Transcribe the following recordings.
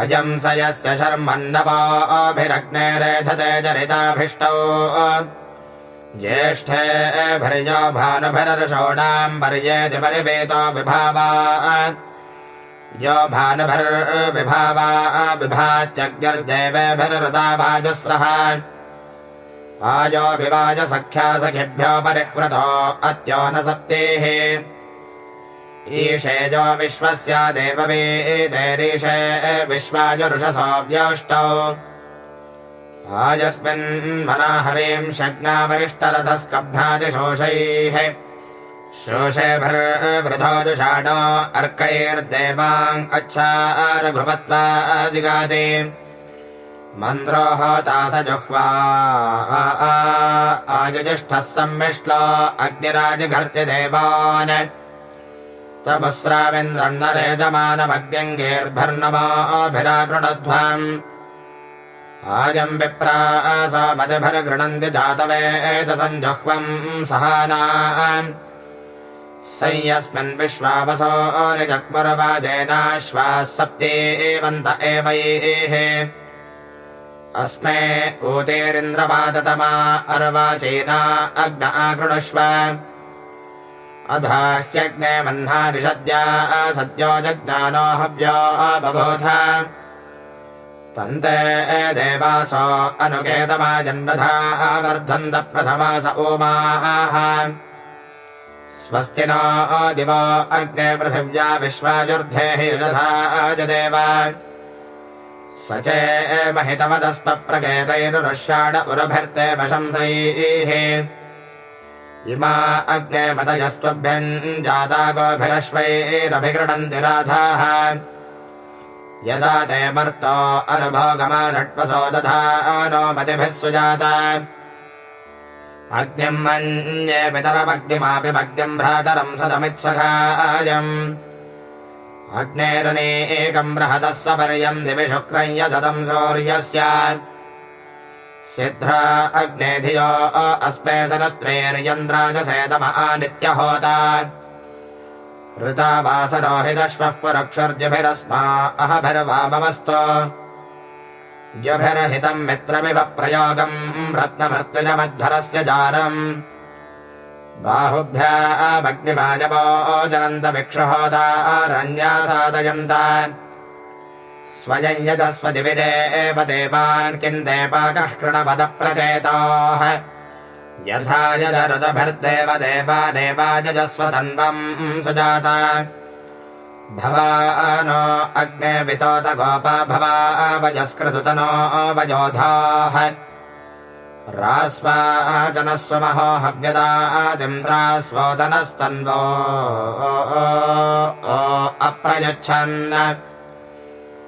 अजं स यस्य शर्मन्नवाभिरग्नेरेधते जरिताभिष्टौ। ज्येष्ठेभिर्यो भानुभिरर्षोणाम् पर्येति परिवेतो विभावा। यो भानुभिर्विभावा विभात्यग्निर्देवेभिर्हृदा वाजस्रः आयो विवाजसख्या सखिभ्यो परिह्वृतो अत्यो न सप्तेः ईशेजो विश्वस्य देववेदेरीशे विश्वाजुरुषसो व्योष्टौ आजस्मिन्मना हवीं षड्नावरिष्टरथस्कभ्नादिशोषैः शोषेभर्वृधो जुषाणो अर्कैर्देवाङ् अच्छा जिगाति मन्द्रो होता स जुह्वा आयुजिष्ठः सम्मिष्लो अग्निराजघर्त्य देवान् तमुस्राविन्द्रन्नरेजमानमग्न्यङ्गेर्भर्नवाभिराकृणध्वम् आजम् विप्रा मजभरगृणन्ति जातवेतसञ्जुह्वम् सहाना संयस्मिन् विश्वावसो निजग्मुरवाजेनाश्वाः सप्तेवन्त एवैः। अस्मे ऊतेरिन्द्रवादतमा अर्वाचीना अग्न आकृणुष्व। अधाह्यग्ने मह्नादिषद्या सद्यो जज्ञानो हव्यो बबोध तन्ते देवासो अनुकेतमाजन्मधा वर्धन्त प्रथमास ओमाः स्वस्ति नो दिवो अग्ने पृथिव्या विश्वाजुर्धेः युजधा अजदेव स चेमहितमदस्पप्रकेतैरुरुष्याण उरुभर्ते वशंसैः इमा अग्ने मतयस्त्वभ्यम् जाता गोभिरश्वैरभिगृणन्ति राधाः। यदा ते मर्तो अनुभोगमानट्वसो दधा नो मतिभिः सुजाता। अग्निम् मन्ये पितरमग्निमापि भग्निम् भ्रातरम् सदमित्सखायम्। अग्नेरनेकम् बृहदः सपर्यम् दिवि शुक्रम् यदम् सौर्यस्य सिद्ध्रा अग्नेधियो अस्मे सनत्रैर्यन्द्राजसेदम ऋता ऋतावासरो हि दश्वः पुरक्षुर्यभिरस्मा अहभिर्वाममस्तु। यभिरहितम् मित्रमिव प्रयोगम् रत्नमृत्युजमध्वरस्य जारम्। बाहुभ्यामग्निमायवो जनन्तभिक्षुहोदारण्यासादयन्त स्वयम् यजस्वदिविदेव देवान् किम् देवाकः कृणपदप्रचेताः यथा यजरुदभिर्देव देवानेवाजस्वतन्वम् सुजाता। भवानो अग्ने वितोत गोपा भवावजस्कृतुतनो वयोधाः। रास्वा जनस्वमहो हव्यदादिन्द्रास्वोदनस्तन्वो अप्रयच्छन्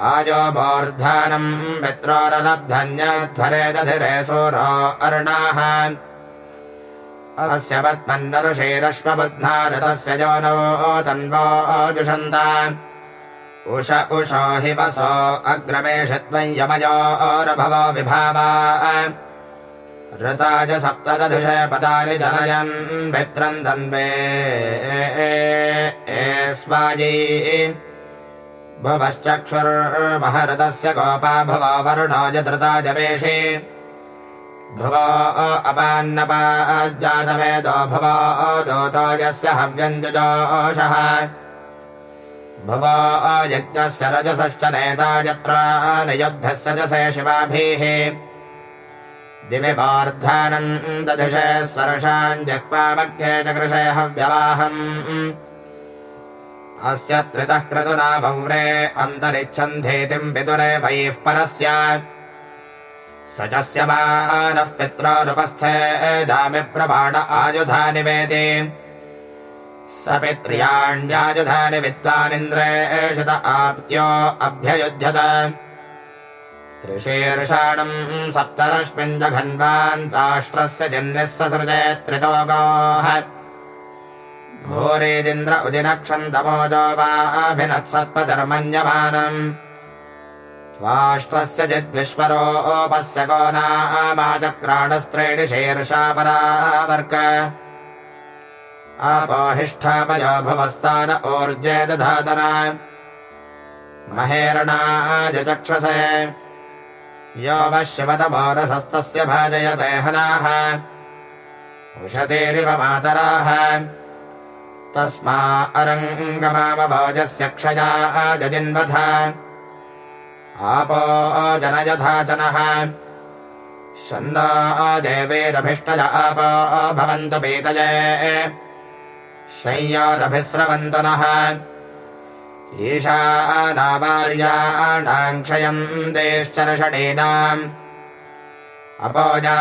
आजो बोर्धानम् पित्रोरलब्धन्यध्वरे दधिरे सूरो अरुणाः। अस्य पद्मन्नऋषेरश्वबुध्ना ऋतस्य जोनो तन्वो जुषन्त। उष उषो हि वसो अग्रमेष यमयोरभवो विभावा। ऋताज सप्तदधिषे पदानि जनयन् भित्रम् तन्वे। स्वायी भुवश्चक्षुर्महरतस्य गोपा भुवो वरुणो जधृताजवेशे भुवो अपान्नपाजातवेदो भुवो दोतो यस्य हव्यञ्जुजोषः। भुवो यज्ञस्य रजसश्च नेता यत्र नियद्भ्यः सजसे शिवाभिः। दिवि वार्धानन्दधिषे स्वर्षान् जह्वामग्ने च कृषे हव्यवाहम् अस्य त्रितः क्रतुना भौरे अन्तरिच्छन्धेतिम् पितुरे वैः परस्य। स चस्य मानः प्रमाण आयुधा निवेदे। स पित्र्याण्यायुधानि विद्वानिन्द्रेषत आप्त्यो अभ्ययुध्यत। त्रिशीर्षाणम् सप्तरश्मिन् जघन्वान्ताष्ट्रस्य जन्यः ससृजे त्रितोगाः भूरेदिन्द्र उदिनक्षन्तमोजो वाभिनत्सर्पधर्मन्यमानम् त्वाष्ट्रस्य जिद्विश्वरोपस्य को नामाचक्राणस्त्रीणि शीर्षा परावर्क। अपोहिष्ठापयो भुवस्तान ऊर्जे दधातना। महेरणाजचक्षसे यो वः शिवतमोरसस्तस्य भाजयते हनाः। उषतेरिव मातराः तस्मा अरङ्गमामभोजस्य क्षया जजिन्वथ आपो जनयथाचनः शन्ना देवेरभिष्टज आपो भवन्तु पीतये। शय्यारभिस्रवन्तु नः। ईशानावार्याणाम् क्षयन्तेश्चरषणीनाम् अपोजा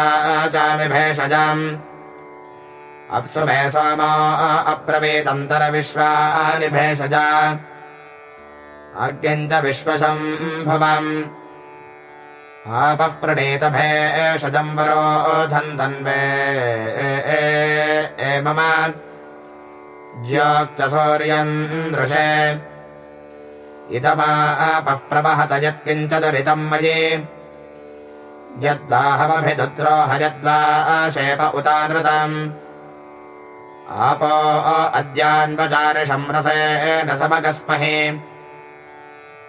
चामि भेषजाम् अप्सु मे सोमा अप्रवेदन्तरविश्वानि भेषजा विश्वशम्भुवम् आपः प्रणीत भेषजम् वरोधन्तन्वे मम ज्योक्तसौर्यम् दृशे इदमापः प्रवहत यत्किञ्चदुरितम् मयि। यद्वाहमभिदुद्रोह यद्वा शेप उतानृतम् आपो अद्यान्वचारिषंरसेन समगस्महे।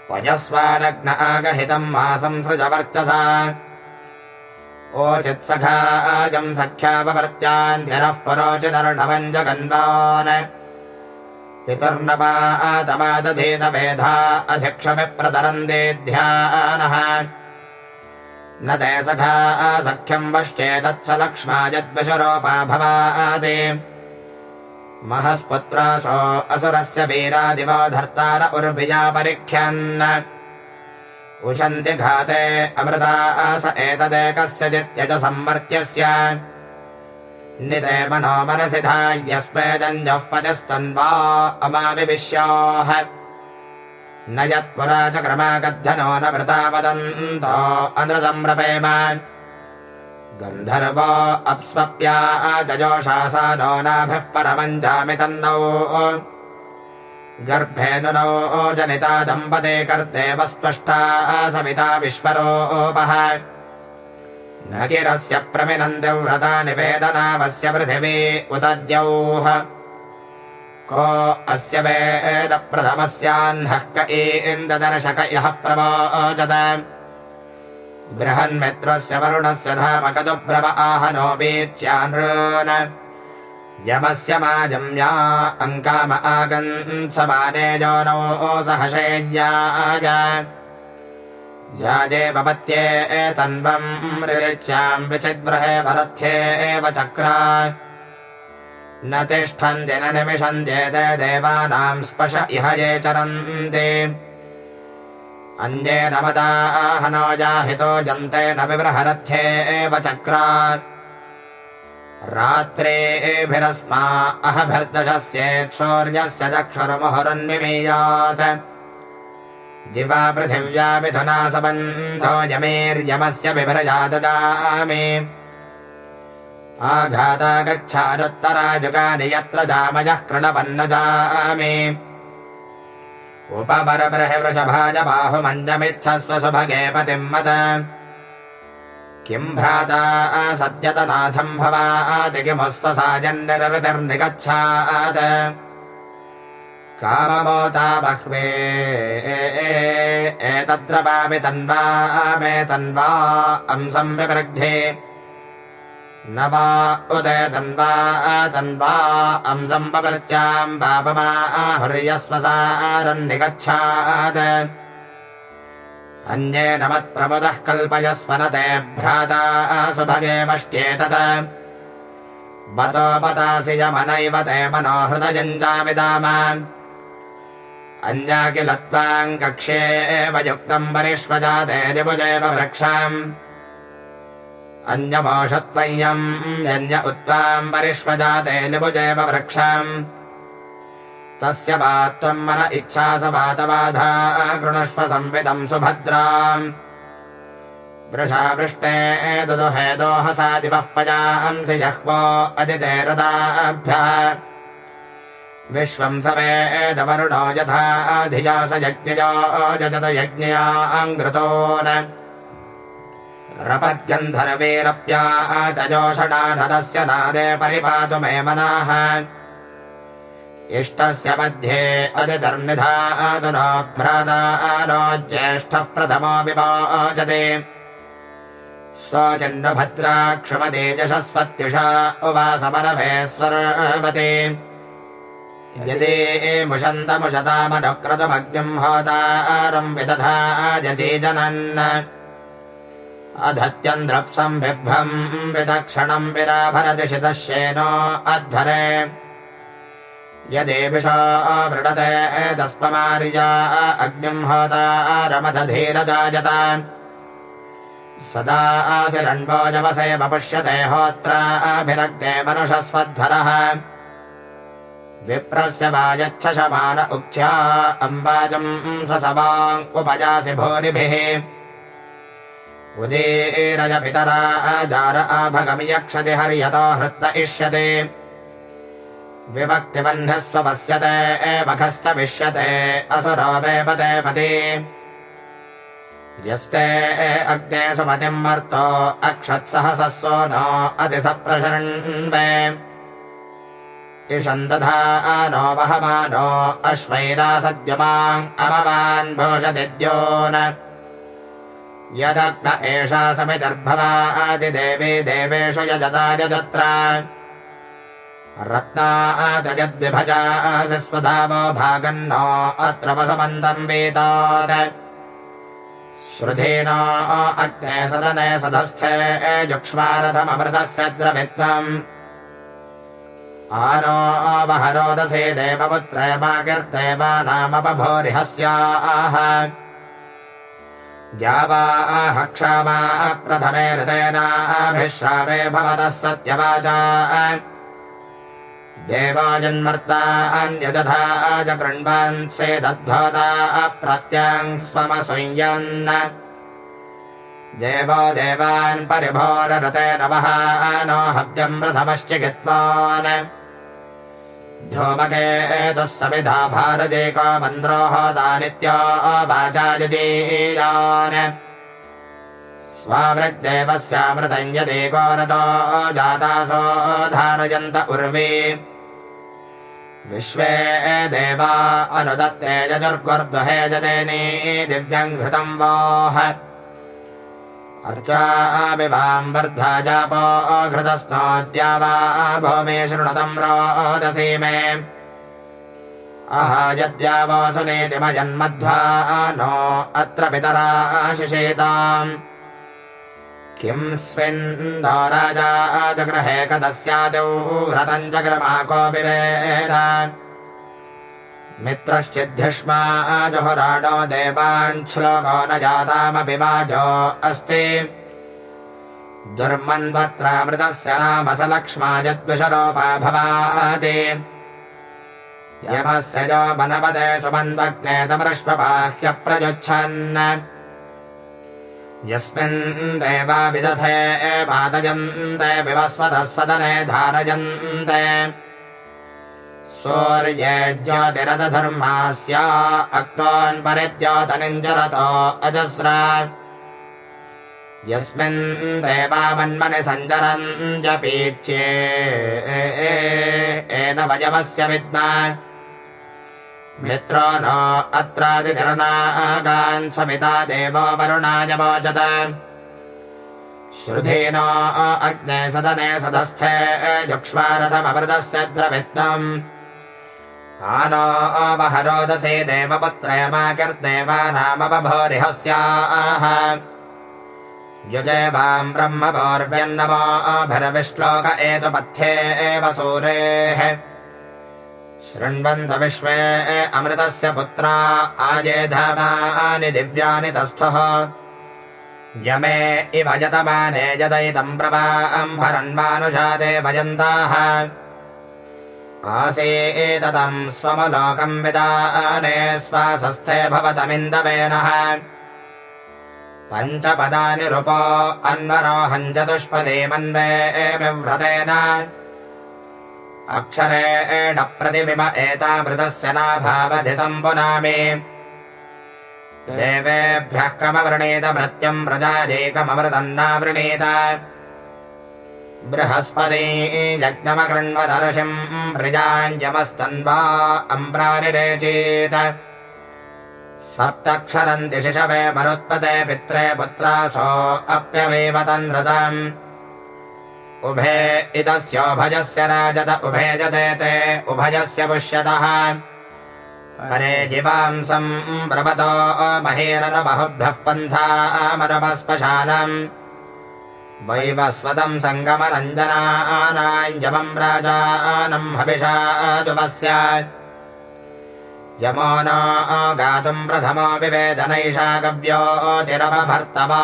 पयस्वानग्न आगहितम् मासंसृजवर्चसा ओचित्सखाजम् सख्यापवर्त्यान्यरः परोचिदर्णवञ्जगन्वान्। पितुर्नपातमादधीतमेधा अधिक्षमिप्रतरन्दे ध्यानः न ते सखा सख्यम् वश्चेदत्स लक्ष्मा यद्विशरोपा भवादे महस्पुत्रासो असुरस्य वीरादिवो धर्तार उर्विजा परिख्यन् उशन्ति घाते अमृता स एतदेकस्य चित्यज संवर्त्यस्य। निते मनो मनसि धायस्मेदञ्जः पदस्तन्वा अमाविविश्याः। न यत्पुरा च क्रमागद्धनो न वृता वदन्तो अनृतम् रपेम गन्धर्वो अप्स्वप्या जजोषासा नो नाभिः परमञ्जामि तन्नौ गर्भे नुनौ जनिता दम्पते कर्तेव स्पष्टा सविता विश्वरोपः। न गिरस्य प्रमिनन्ति व्रता निवेदनावस्य पृथिवी उदद्यौः को अस्य वेदप्रथमस्याह्नः क इन्ददर्शक यः प्रवोचत। बृहन्मित्रस्य वरुणस्य धामकदुब्रव आहनो वीच्यानृन् यमस्य माजम्या अङ्काम आगन् समाने योनौ सहशेय्याय। ज्याजेवपत्ये तन्वम् रिच्याम् विचिद्बृहे वरथ्येव चक्रा। न तिष्ठन्ति न निमिषन्त्येते देवानाम् स्पश इह ये चरन्ति अन्ये नमदाहनो जाहितो जन्ते न विबृहरथ्ये एव चक्रा रात्रेभिरस्मा अहभिर्दशस्येत्सौर्यस्य चक्षुर्मुहुरन्विमीयात् दिवा पृथिव्या मिथुना सबन्धो यमेर्यमस्य बिभ्रजाददामि आघाता गच्छानुत्तराजुगानि यत्र जामयः कृणवन्न जामि उपवरबृहवृषभाज बाहुमञ्जमिच्छस्व सुभगे पतिम् मद। किम् भ्राता सद्यतनाथम् भवाति किमस्वसाजन्निरतिर्निगच्छात् काममोता बह्वे एतत्र पामि तन्वा मे तन्वा अंसं विवृद्धे न वा उदय तन्वा तन्वा अंसं पवृत्याम् पापमाहुर्यस्वसारन्निगच्छात् अन्ये न कल्पयस्वनते भ्राता सुभगेमष्ट्येतत् बतो पतासि यमनैव ते मनोहृदयञ्चाविदाम अन्या किल त्वाम् कक्ष्ये एव युक्तम् परिष्वजाते निभुजेव वृक्षाम् अन्यमोषत्वय्यम् यन्य उत्त्वाम् परिष्वजाते निभुजेव वृक्षाम्। तस्य वा त्वम् मन इच्छा स वातबाधा कृणुष्व संविदम् सुभद्राम्। दोहसा दिवः पजांसि जह्वो अदितेरदाभ्यः विश्वम् सवेदवरुणो यथा धिया स यज्ञयो जजत यज्ञयाङ्घृतो न रपद्गन्धर्वेरप्या जोषणा नदस्य नादे परिपातु मे मनाः। इष्टस्य मध्ये अदितर्निधातुनो भ्रातानो ज्येष्ठः प्रथमो विवाचते स्वचिन्नभद्राक्षमते यशस्वत्युषा उवासमनभेश्वरवते यदि मुषन्तमुशतामनुक्रतमग्निम् होतारम् विदधा यजीजनन् अधत्यन्द्रप्सम् बिभ्रम् विदक्षणम् विराभरदिशितश्येनो अध्वरे यदेभिषो वृणते तस्पमार्या अग्निम् होतारमदधीरजायत सदा आसिरण्वोजवसे वपुष्यते होत्राभिरग्ने मनुषस्वध्वरः विप्रस्य वाजच्छशमान उक्थ्या अम्बाजम् स सवाङ्कुपजासि भूरिभिः उदीरज पितरा जार आभगमियक्षति हर्यतो हृत्त इष्यते। विभक्तिवह्नस्वपश्यते एवखश्च विश्यते असुरो वेपते पति। यस्ते अग्ने सुमतिम् मर्तो अक्षत्सहसस्सो नो अतिसप्रशृण्वे। इषन्दधा नो वहमानो अश्वैरा सद्यमाम् अमवान् भूषदिद्यो न यदग्न एषा समिदर्भवादिदेवी देवेषु यजता यजत्रा। रत्ना च यद्विभजासि स्वधावो भागन्नो अत्र वसमन्दम् वेतार श्रुधेन अग्ने सदने सधस्थे जुक्ष्मारथममृतस्य द्रवित्वम्। आनो वहरोदसे देवपुत्रयमाकीर्देवानामपभूरिहस्याः द्यावाः क्षमा प्रथमे हृदयनाभिश्रावे भवतः सत्यवाचा। देवाजन्मर्ता अन्यजथा च गृह्वान् सेदद्धोता प्रत्याङ् स्वमसंयन् देवो देवान् परिभोररते नवः नो हव्यम् प्रथमश्चिकित्वान् धूमकेतुः समिधा भारजेको मन्द्रोः यदेको रतो जातासो धारयन्त उर्वी। विश्वे देवा अनुदत्ते यजुर्गुर्दुहे जदेनी दिव्यम् घृतम् वोः अर्चाविवाम् वर्धा जापो घृतस्नोद्या वा भूमे शृणुतम् रोदसी मे। अहायद्या वो सुनीतिमजन्मध्वा नो अत्र पितरा शिषेताम्। किं स्विन्नो राजा जगृहे कदस्यादौ रतम् जग्रमाको विवेद मित्रश्चिद्धिष्मा जुहुराडो देवाञ्छ्लोको न जातामपि वाजो अस्ति। स लक्ष्मा यद्विषरोपा भवाति। यमस्य जो वनपदे सुमन्वग्ने तमृष्वबाह्यप्रयुच्छन्। यस्मिन् देवा विदधे पादयन्ते विवस्वतः सदने धारयन्ते सूर्ये ज्योतिरधर्मास्या अक्तोन्परिद्योतनिञ्जरतो अजस्र। यस्मिन् देवामन्मनि सञ्चरञ्जपीच्ये एन वयवस्य विद्म। मित्रो नो अत्रादिधरणागान् समिता देवो वरुणाय वोचत श्रुधेनो अग्ने सदने सदस्थे जुक्ष्मारथममृतस्य द्रवित्तम् आनो वहरोदसे देवपुत्रयमाकिर्देवानामपभोरिहस्याः युजयवाम् ब्रह्मभोर्व्यन्नमो भरविश्लोक एतुपथ्ये एव सूरेः। शृण्वन्त विश्वे अमृतस्य पुत्रा आजेधमानि दिव्यानि तस्थः। यमे इव यतमाने यदयितम् प्रवाम् भरन्मानुषादे भजन्ताः। आसीतम् स्वमलोकम् विदाने स्वासस्थे भवतमिन्दवेनः पञ्चपदानि रूपो अन्वरोहम् चतुष्पदे मन्वे विव्रतेन अक्षरेण प्रतिबिम एतामृतस्य नाभावधि सम्पुनामि। देवेभ्यः कमवृणीत मृत्युम् प्रजादेकममृतन्नावृणीत बृहस्पती यज्ञमकृण्वदर्शिम् प्रजाञ्जमस्तन्वा अम्प्रानिरेचेत सप्तक्षरन्ति शिशवे मरुत्पते पित्रे पुत्रासो अप्यवेवतन्नृतम् उभे इतस्योभजस्य राजत उभे जते ते उभजस्य पुष्यतः। परे जिवांसम् प्रपतो महेरनुबहुभ्यः पन्था सङ्गमरञ्जनानाञ्जमम् राजानम् हविषादुपस्य यमो न गातुम् प्रथमो विवेदनैषा गव्योतिरपभर्तवा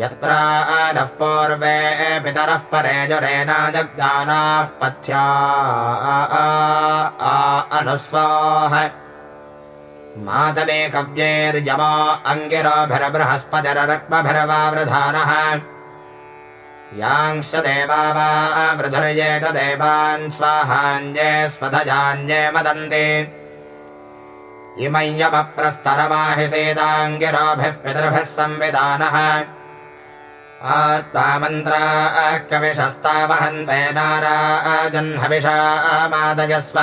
यत्र नः पूर्वे पितरः परे जुरेनाजज्ञानाः पथ्या अनुस्वाह मातले कव्यैर्यमा अङ्गिरोभिरबृहस्पतिरक्मभिरवावृधानः यांश्च देवा वा वृधुर्ये च देवान् स्वाहान्ये स्वधजान्ये मदन्ति इमय्यमप्रस्तरमाहि सेदाङ्गिरोभिः पितृभिः संविधानः। आत्मा मन्त्राः कविशस्तावहन्त्वे नाराजह्नविषा मादयस्व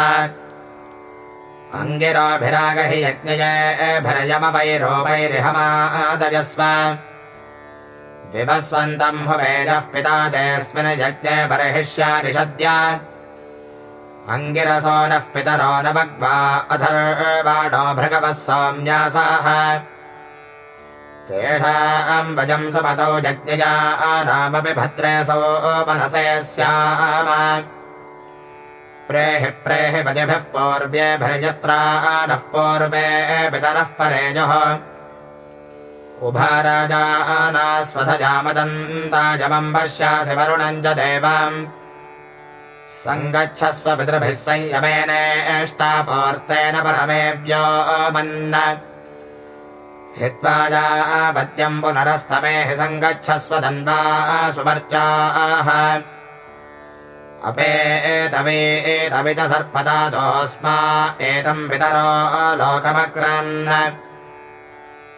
अङ्गिराभिरागहि यज्ञयेभिरयमवैरोपैरिहमादयस्व विवस्वन्तम् हुवेजः पिता तेऽस्मिन् यज्ञे बर्हिष्यानि सद्य अङ्गिरसो नः पितरो न भग्वा अथर्वाणो भृगवः सौम्यासाः तेषाम् वजम् सुमतौ जज्ञया नामपि भद्रे सो मनसे स्याम। प्रेहि प्रेहि पतिभिः पूर्व्येभिर्यत्रा नः पूर्वे पितरः परेजः। उभाराजानास्वधजामदन्ताजमम् पश्यासि वरुणम् च देवाम्। सङ्गच्छस्व पितृभिः संयमेनेष्टापूर्तेन परमेभ्यो मन्न। हित्वाजापत्यम् पुनरस्तमे हि सङ्गच्छस्व धन्वा सुमर्चाः। अपेतवे च सर्पदातोऽस्मा एतम् पितरो लोकमक्रन्।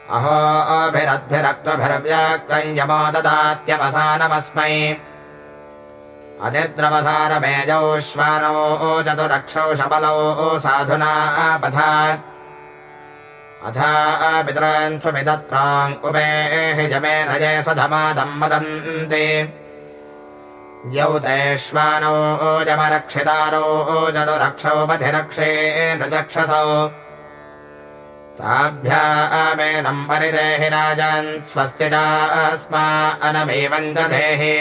अहोभिरद्भिरक्त्वभिर्व्याक्तम् यमो ददात्यवसानमस्मै। अतिद्रवसारमेजौ श्वानौ चतुरक्षौ शबलौ साधुना पथा। अथा पितॄन् स्वपितत्राम् उपेः जमे रजे सधमादम् मदन्ति यौतेष्वानो ओजमरक्षितारो ओजदुरक्षौ पथिरक्षे नृचक्षसौ ताभ्यामेनम् परिदेहि राजन् स्वस्ति चास्मा अनमेवम् च देहि।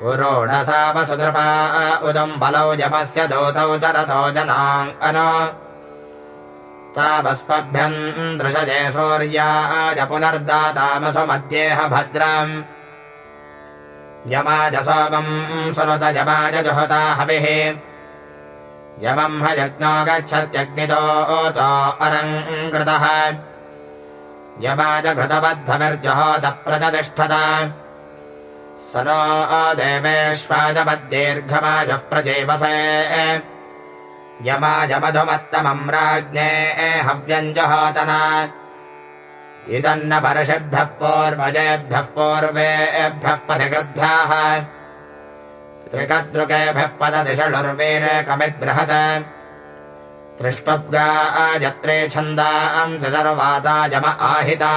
पुरोणसा वसुदृपा उदम् बलौ जमस्य दूतौ च रथो जनाम् अन। तावस्पभ्यम् दृशजे सूर्याय पुनर्दातामसु मध्येह भद्रम् यमाजसोमम् सुनुत यमाज जुहुता हविः। यमम् ह यज्ञो गच्छत्यग्नितो ओतो अरङ्कृतः प्रचतिष्ठता स नो देवेष्वाजमद्दीर्घमाजः प्रजेवसे। यमाजमधुमत्तमम् राज्ञे हव्यञ्जहोतना इदन्न परशेभ्यः पूर्वजेभ्यः पूर्वेभ्यः पथिकृद्भ्यः। त्रिकद्रुकेभ्यः पददिशलुर्वीरेकमिद्बृहत् त्रिष्टुब्गा यत्रे छन्दांसि सर्वादायम आहिता।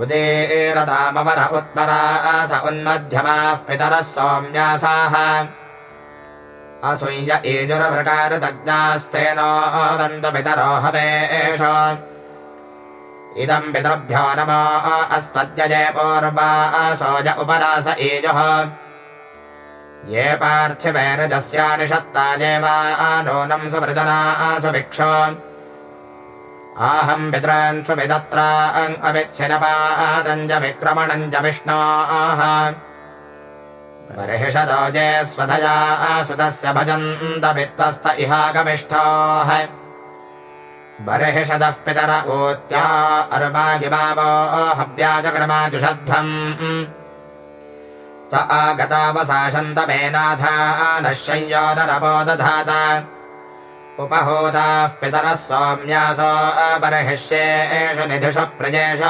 उदीरतामवर उत्तरास उन्मध्यमाः पितरः सौम्यासाः। असूय ईजुरभृकारतज्ञास्तेनो बन्धु पितरो हवेश इदम् पितृभ्यो नमो अस्मद्यजे पूर्वा सोज उपरास एजुः। ये पार्थिवैरजस्यानिषत्ताजेवा नूनम् सुवृजनासुभिक्षो आहम् पितॄन् सुविदत्राम् अविच्छिनपादम् च विक्रमणम् च विष्णो। आह बर्हिषदोजे स्वधया सुतस्य भजन्त वित्तस्त इहागमिष्ठोः। बर्हिषदः पितर ऊत्या अर्वागिमावो हव्याजक्रमाजुषध्वम्। त आगतावसाशन्तमेनाथा नः संयोनरपो दधात। उपहूताः पितरः सौम्यासो बर्हिष्येषु निधिषु प्रजेश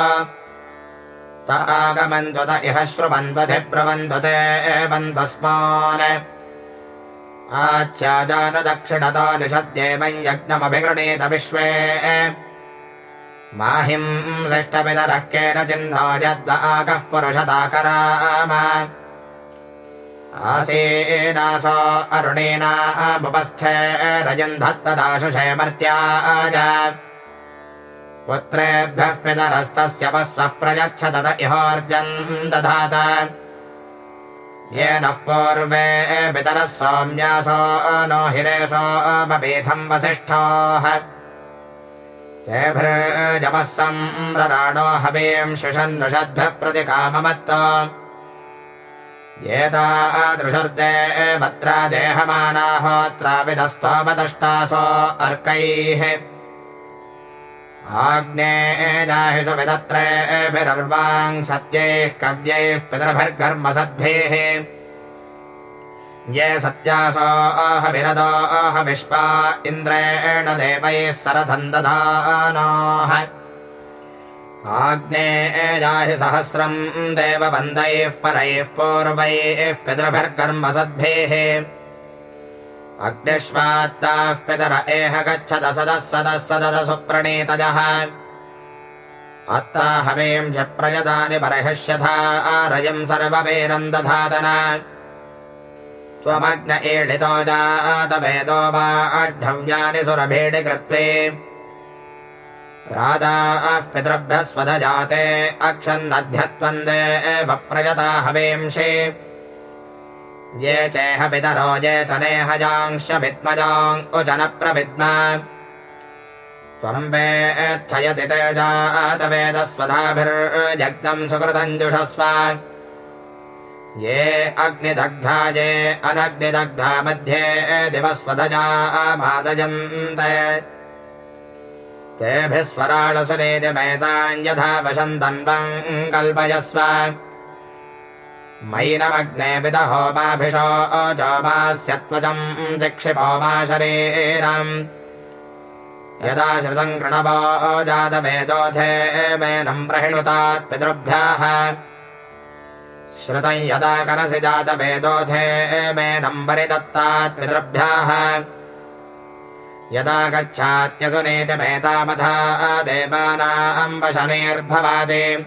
त आगमन्त्वत इह श्रुवन्त्वधिब्रुवन्त्वते एवन्त्वस्मान् आच्छाजानुदक्षिणतो निषद्येवम् यज्ञमभिगृणीत विश्वे। माहिम् शिष्टपितरः केन चिह्नो यद्व आकः पुरुषताकराम आसीनासो अरुणेनामुपस्थे रजन्धत्तदाशुषे मर्त्याज। पुत्रेभ्यः पितरस्तस्य वस्वः प्रयच्छदत इहोर्जन् दधात येनः पूर्वे पितरः सौम्यासो नो हिरेसो बपीथम् वसिष्ठाः। तेभ्रजमः सम्रराणो हवीम् शिषन्नुषद्भ्यः प्रतिकाममत्त। एतादृशर्दे भद्रा देहमानाहोत्राविधस्तोमदष्टासो अर्कैः आग्ने दाहि सुविदत्रेभिरर्वाङ् सत्यैः कव्यैः पितृभिर्घर्मसद्भिः ये सत्यासो आहविरदो आहविष्पा इन्द्रेण देवैः सरथम् दधानाः आग्ने एजाहि सहस्रम् देवबन्धैः परैः पूर्वैः पितृभिर्कर्मसद्भिः अग्निष्वात्ताः पितर एह गच्छद सदः सदः सदद सुप्रणीतजः। अत्ता हवीं च प्रयदानि बर्हिष्यथा आरयम् सर्ववेरम् दधातन त्वमग्न ईडितो जातवेदो वा अढ्ढव्यानि सुरभीडि कृत्वे। राधाः पितृभ्यः स्वधजाते अक्षन्नध्यत्वन्दे एव प्रयता हवेंषि ये चेह पितरो ये च नेहजांश्च प्रविद्म त्वम् वेत्थयति तेजातवेदस्वधाभिर्जग्नम् सुकृतम् जुषस्व। ये अग्निदग्धा ये अनग्निदग्धा मध्ये दिवस्वधजा मादजन्ते तेभिः स्वराळसुनेतिमेताम् यथा वशन्तन्वम् कल्पयस्व मैनमग्ने पितहोमाभिषो अजोमास्यत्वचम् चिक्षिपो मा शरीरम्। यदा श्रुतम् कृणवो जातवेदोऽथे मेनम् प्रहिणुतात् पितृभ्यः। श्रुतम् यदा करसि जातवेदोऽथे मेनम् परिदत्तात् पितृभ्यः। यदा गच्छात्यसुनेतिमेतामथा देवानाम् वशनेर्भवादि।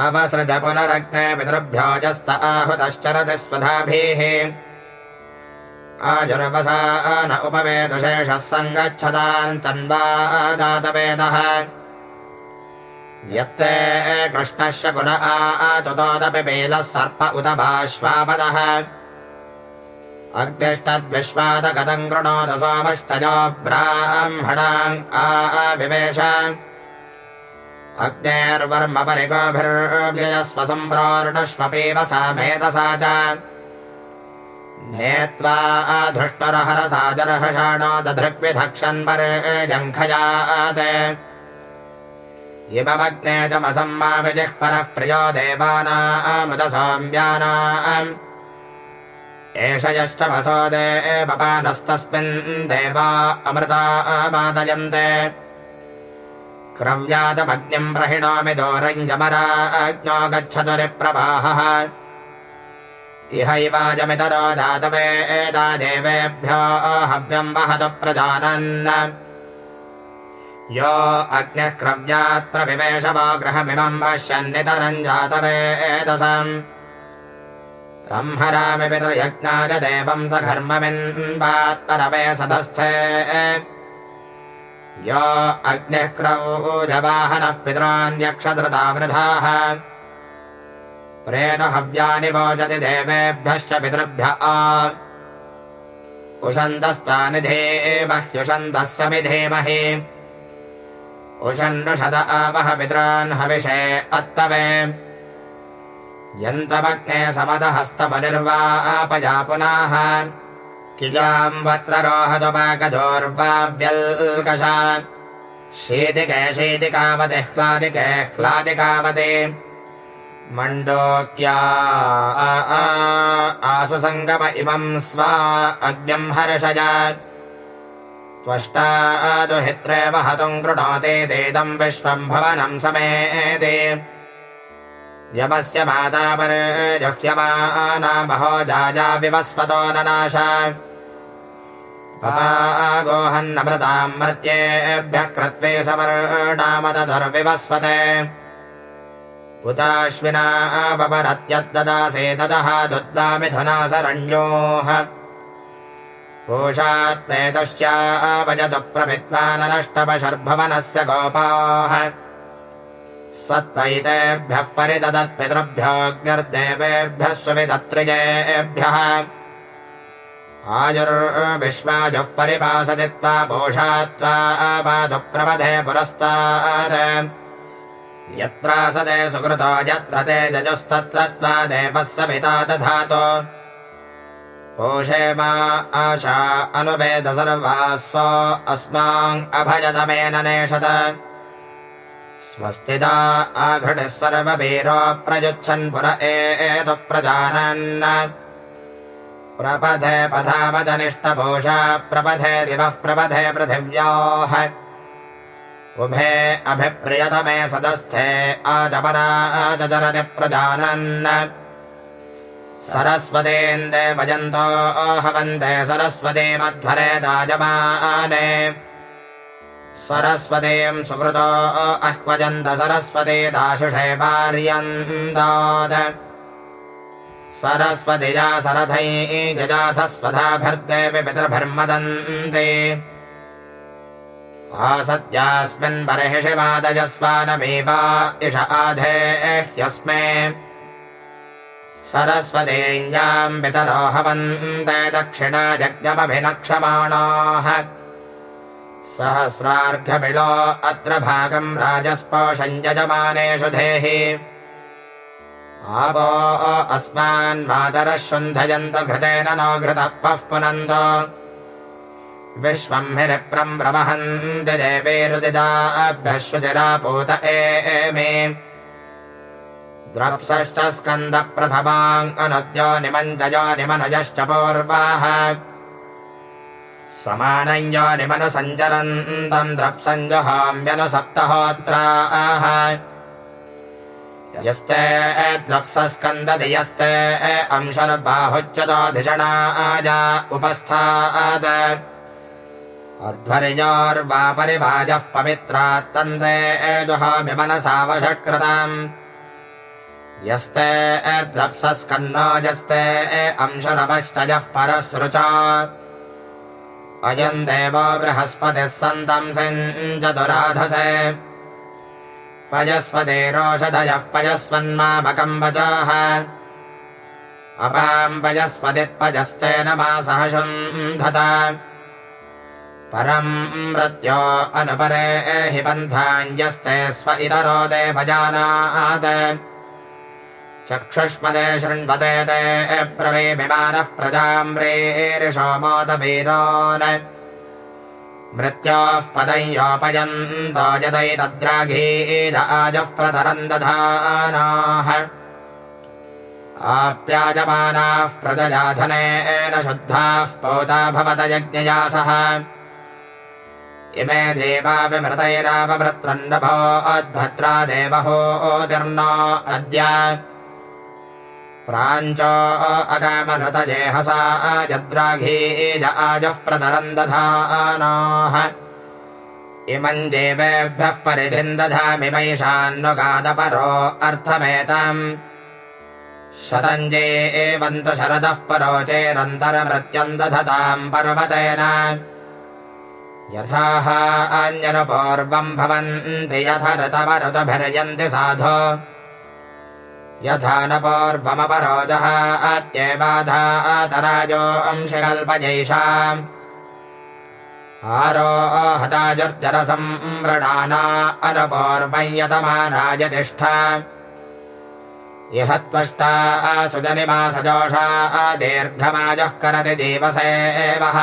अवसृज पुनरग्ने पितृभ्योजस्त आहुतश्चरति स्वधाभिः आजुर्वसा न उपवेदुशेषः सङ्गच्छतान् तन्वा जातवेदः यत्ते कृष्णस्य पुन आतुतोदपि पेलः सर्प उत बाश्वापदः कृणोद सोमश्चयो ब्राह्मणाम् आविवेश अग्नेर्वर्म परिगोभिर्व्ययस्व सम्प्रोर्णश्वपीव सा मेधसा च। नेत्वा धृष्टरहरसा जरहृषाणो दधृग्विधक्षन्वर्जङ्खयात् इममग्ने चमसम्मा विजिह्वरः प्रियो देवानामुदसौम्यानाम्। एष यश्च वसो देवपानस्तस्मिन् देवा अमृता मादयन्ते क्रव्यादमग्निम् प्रहिणोमि दोरञ्जमराज्ञो गच्छतुरिप्रवाहः इहैवाजमितरो दातवेदा देवेभ्यो हव्यम् वहतु प्रजानन्। यो अग्निः क्रव्यात् प्रविवेश वो गृहमिमम् पश्यन्नितरम् जातवेदसम्। संहरामि पितृयज्ञाय देवं स घर्ममिन्वात्तरवे सदस्थे यो अग्निः क्रौजवाहनः पितॄन्यक्षधृता वृधाः प्रेतहव्यानि वोचति देवेभ्यश्च पितृभ्य उषन्तस्तानि धीमह्युषन्तः समिधीमहि उषन्नुषद आवह पितॄन् हविषे अत्तवे। यन्तमग्ने समदहस्तपनिर्वापया पुनाः रोहतुपाकजोर्वाव्यल्कषा शीतिके शीतिकावते ह्लादिके ह्लादिकावते मण्डोक्या आसुसङ्गम इमम् स्वा अग्न्यम् हर्षज। त्वष्टादुहित्रे महतुम् कृणोते तेदम् विश्वम् भवनम् समेते यमस्य माता परजुह्यमाना बहो जाजा विवस्वतो ननाश। गोहन्नमृताम् मृत्येभ्यः कृत्वे समर्णामदधुर्विवस्वते। उताश्विना पपरत्यद्ददासे ततः दुद्वा मिथुना सरण्योः पूषात्मेतश्चापजतु प्रभित्वाननष्टपशर्भवनस्य गोपाः सत्त्वैतेभ्यः परिददत्पितृभ्योऽग्निर्देवेभ्यः सुविदत्रिजेभ्यः आयुर्विश्वाजुः परिपासति त्वा पोषात्वा पादुप्रपदे पुरस्तात्। यत्रासदे सुकृतो यत्र ते जजुस्तत्र त्वा देवः समिता दधातु। पोषे मा आशा अनुवेद सर्वाः स्व अस्मान् अभयतमेन नेषत स्वस्तिदा आघृढः सर्ववीरो प्रयुच्छन् पुर एतु प्रजानन् प्रपथे पधामजनिष्टपोषा प्रपथे दिवः प्रपथे पृथिव्याः। उभे अभिप्रियतमे सदस्थे आचपरा आचरति प्रजानन् सरस्वतीन्दे भजन्तो हवन्ते सरस्वती मध्वरे दाजमाने सरस्वतीम् सुकृतो अह्वजन्त सरस्वती दाशुषे पार्यन्दात् सरस्वतिजा सरथै जजाथस्वधाभर्देऽपि पितृभिर्मदन्ते। आसत्यास्मिन् बर्हिषि मादयस्वानमेवा इष आधे ह्यस्मे सरस्वतीञ्जाम् पितरो हवन्ते दक्षिणा यज्ञमभिनक्षमाणाः सहस्रार्घमिळो अत्र भागम् राजस्पोषम् यजमानेषु धेहि। आपो अस्मान्मातरः शुन्धयन्त घृतेन नो घृतपः पुनन्द। विश्वम् हिरिप्रम् प्रवहन्ति देवेरुदिदाभ्यः श्रुतिरापूत एमे। द्रप्सश्च स्कन्दप्रथमाङ्कनुद्यो निमञ्जयो निमनुजश्च पूर्वाः समानम् योनिमनु सञ्चरन्तम् सप्तहोत्र आह यस्ते द्रप्सस्कन्दति, यस्ते अंशर्बाहुच्युतोधिषणाज उपस्थाद अध्वर्योर्वापरिभाजः पवित्रात्तन्दे एजुहाभिमनसावषट्कृताम् यस्ते द्रप्सस्कन्नो, यस्ते अंशरपश्चयः परसृचा। अयम् देवो बृहस्पतिः सन्तम् सिञ्चतुराधसे पयस्पतिरोषधयः पयस्वन्मामकम् वचाः। अपाम् पयस्पतित्पजस्तेन मासः शुन्धत परम् मृत्यो अनुपरे हि पन्थाञ्जस्ते स्व इतरो देवजानात् चक्षुष्मदे शृण्वते ते ब्रवीमिमानः प्रजाम्रेरिषो मोदवीरोन् मृत्योः पदैयोपयन्तो यदैतद्राघीराजः प्रतरम् दधानाः आप्याजमानाः प्रजयाधनेन शुद्धाः पोता भवत यज्ञया सह। इमे देवाविमृतैरावभृत्रन्नभो अद्भद्रा देवहोतिर्नो अद्य प्राञ्चो अगामनृतजेहसा यद्राघीज आजः प्रतरम् दधानाः। इमम् देवेभ्यः परिधिम् दधामि वैशान्नुगादपरो अर्थमेताम्। शतञ्जे एवन्त शरदः परोचेरन्तरमृत्यन्दधताम् पर्वतेन। यथाः अन्यनुपूर्वम् भवन्ति यथ ऋतमऋतभिर्यन्ति साधो यथा न पूर्वमपरोजः अत्येवाधातराजो अंशिकल्पजैषाम् आरोहताजुर्जरसंवृणाना अनुपूर्वयतमानाजतिष्ठा। इह त्वष्टा सुजनिमा सजोषा दीर्घमाजः करति जीवसेवः।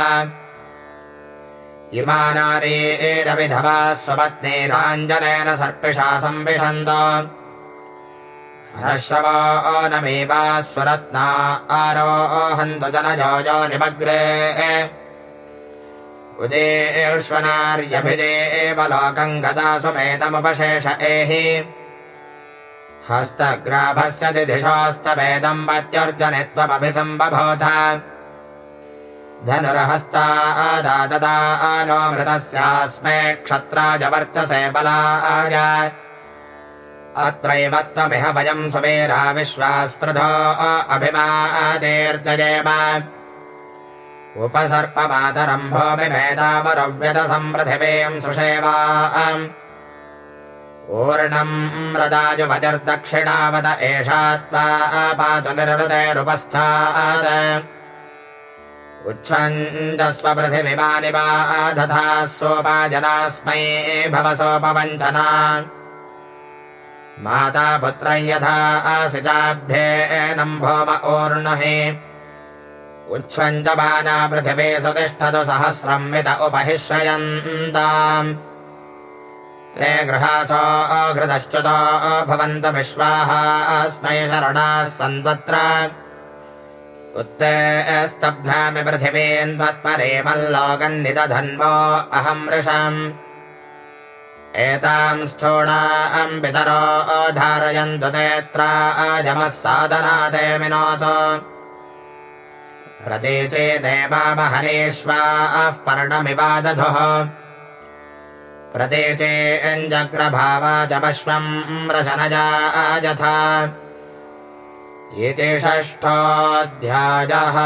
इमा नारीरविधवा स्वपत्नीराञ्जनेन सर्पिषा संविशन्त हरश्रवो नमेवा स्वरत्ना आरोहन्तु जनजो निमग्रे। उदेर्ष्वनार्यभिजे एव लोकम् गदा सुमेतमुपशेष एहि। हस्तग्राभस्य दिदिशोस्तवेदम् पत्यर्जनि त्वमभिसम्बभूथ धनुर्हस्तादाददा नो मृतस्यास्मे क्षत्राजवर्चसे बलाय अत्रैव त्वमिह वयम् सुवीरा विश्वास्पृधो अभिमादेर्जयेम उपसर्पमातरम्भोऽभिभेदामरव्यतसम्पृथिवीम् सुषेवा ऊर्णम् मृदाजुभजर्दक्षिणावत एषा त्वा पातु निरृतेरुपस्थात् उच्छन्दस्वपृथिविमानि वा दधा सोपाजनास्मै भवसोपवञ्चना माता पुत्रम् यथा भोम ऊर्णहि। उच्छ्वञ्चमाना पृथिवी सुतिष्ठतु सहस्रम् वित उपहिश्रयन्ताम्। ते गृहासो घृतश्च्युतो भवन्त विश्वाः अस्मै शरणाः सन्त्वत्र उत्ते स्तब्धामि पृथिवीम् त्वत्परे मल्लोकम् निदधन्वो अहम् मृषम् एताम् स्थूणाम् पितरो धारयन्तु तेऽत्रा अजमः साधनादे विनोतो प्रतीचे देवामहरेष्वाः पर्णमिवादधुः। प्रतीचे अञ्जग्रभावा च पश्वम् रशनजा यथा। इति षष्ठोऽध्यायः